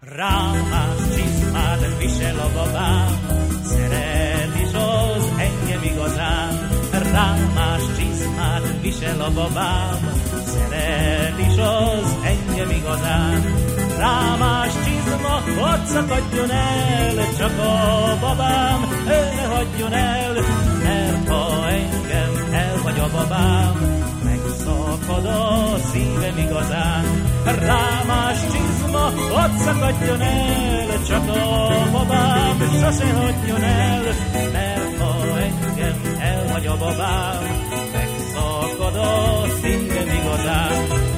Rámás csizmát visel a babám, szeret is az engem igazán. Rámás csizmát visel a babám, szeret is az engem igazán. Rámás csizma, ott szakadjon el, csak a babám, ő ne hagyjon el, mert ha engem elhagy a babám, megszakad a szívem igazán. Csizma, ott szakadjon el, csak a babám sose hagyjon el, mert ha engem elhagy a babám,